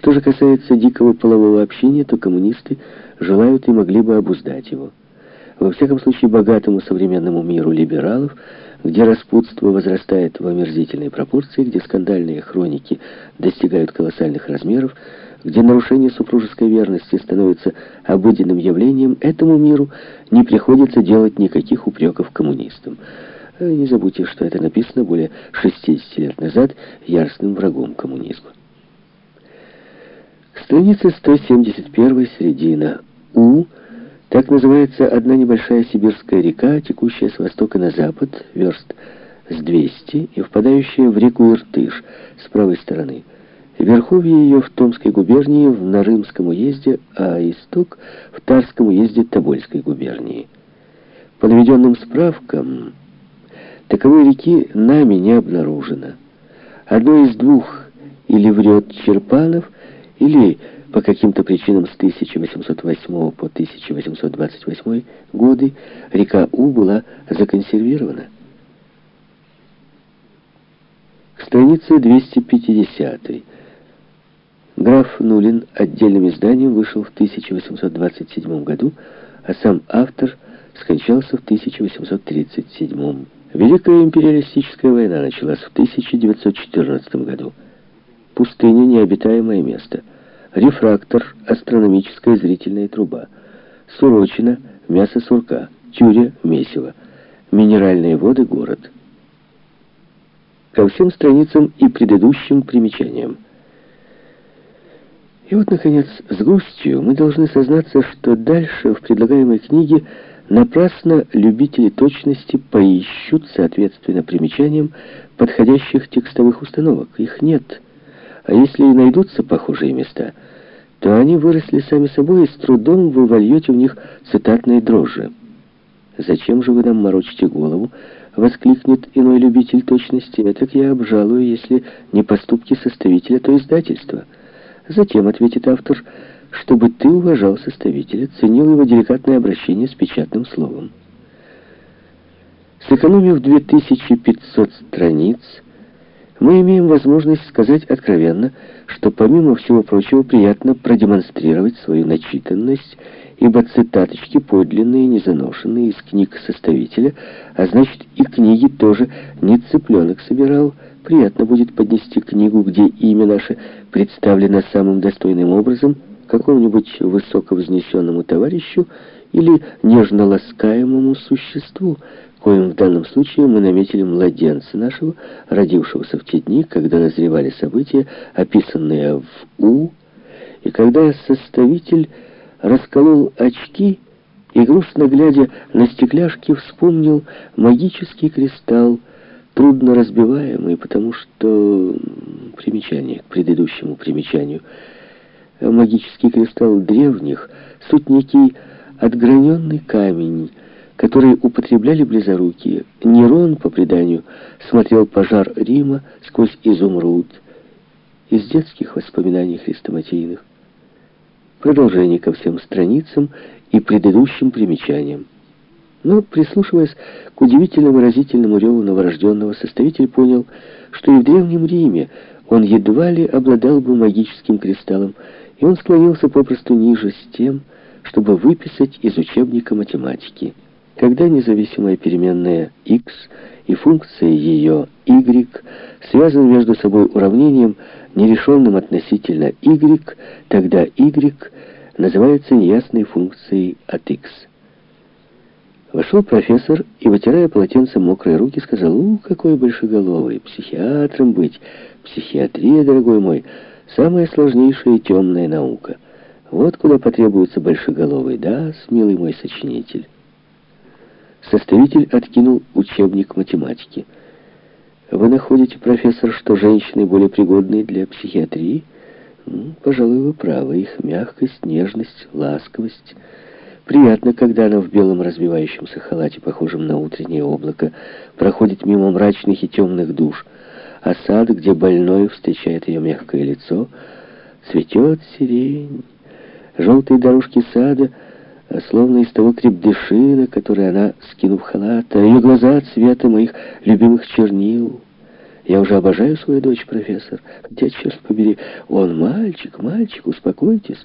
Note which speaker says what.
Speaker 1: Что же касается дикого полового общения, то коммунисты желают и могли бы обуздать его. Во всяком случае, богатому современному миру либералов, где распутство возрастает в омерзительной пропорции, где скандальные хроники достигают колоссальных размеров, где нарушение супружеской верности становится обыденным явлением, этому миру не приходится делать никаких упреков коммунистам. Э, не забудьте, что это написано более 60 лет назад яростным врагом коммунизма. К странице 171 середина У так называется одна небольшая сибирская река, текущая с востока на запад, верст с 200, и впадающая в реку Иртыш с правой стороны. Верховье ее в Томской губернии, в Нарымском уезде, а исток в Тарском уезде Тобольской губернии. По наведенным справкам, таковой реки нами не обнаружено. Одно из двух или врет Черпанов, или по каким-то причинам с 1808 по 1828 годы река У была законсервирована. К странице 250. Граф Нулин отдельным изданием вышел в 1827 году, а сам автор скончался в 1837. Великая империалистическая война началась в 1914 году. Пустыня — необитаемое место — рефрактор, астрономическая зрительная труба, сурочина, мясо сурка, тюря, месиво, минеральные воды, город. Ко всем страницам и предыдущим примечаниям. И вот, наконец, с грустью мы должны сознаться, что дальше в предлагаемой книге напрасно любители точности поищут, соответственно, примечаниям подходящих текстовых установок. Их нет. А если и найдутся похожие места, то они выросли сами собой, и с трудом вы вольете в них цитатные дрожжи. «Зачем же вы нам морочите голову?» — воскликнет иной любитель точности. «Этак я обжалую, если не поступки составителя, то издательства». Затем, ответит автор, чтобы ты уважал составителя, ценил его деликатное обращение с печатным словом. Сэкономив 2500 страниц, мы имеем возможность сказать откровенно, что помимо всего прочего приятно продемонстрировать свою начитанность, ибо цитаточки подлинные, незаношенные из книг составителя, а значит и книги тоже не цыпленок собирал, приятно будет поднести книгу, где имя наше представлено самым достойным образом, какому-нибудь высоковознесенному товарищу или нежно ласкаемому существу, коим в данном случае мы наметили младенца нашего, родившегося в те дни, когда назревали события, описанные в У, и когда составитель расколол очки и, грустно глядя на стекляшки, вспомнил магический кристалл, трудно разбиваемый, потому что... Примечание к предыдущему примечанию. Магический кристалл древних, суть некий отграненный камень, которые употребляли близорукие. Нерон, по преданию, смотрел пожар Рима сквозь изумруд из детских воспоминаний хрестоматийных. Продолжение ко всем страницам и предыдущим примечаниям. Но, прислушиваясь к удивительно выразительному реву новорожденного, составитель понял, что и в Древнем Риме он едва ли обладал бы магическим кристаллом, и он склонился попросту ниже с тем, чтобы выписать из учебника математики – когда независимая переменная x и функция ее y связаны между собой уравнением, нерешенным относительно y, тогда y называется неясной функцией от x. Вошел профессор и, вытирая полотенцем мокрые руки, сказал, «У, какой большеголовый, психиатром быть! Психиатрия, дорогой мой, самая сложнейшая и темная наука. Вот куда потребуется большеголовый, да, смелый мой сочинитель». Составитель откинул учебник математики. «Вы находите, профессор, что женщины более пригодны для психиатрии?» ну, «Пожалуй, вы правы. Их мягкость, нежность, ласковость. Приятно, когда она в белом разбивающемся халате, похожем на утреннее облако, проходит мимо мрачных и темных душ, а сад, где больной встречает ее мягкое лицо, цветет сирень. Желтые дорожки сада — словно из того крепдышина, который она, скинув халат, а ее глаза цвета моих любимых чернил. Я уже обожаю свою дочь, профессор. Хотя, черт побери, он мальчик, мальчик, успокойтесь.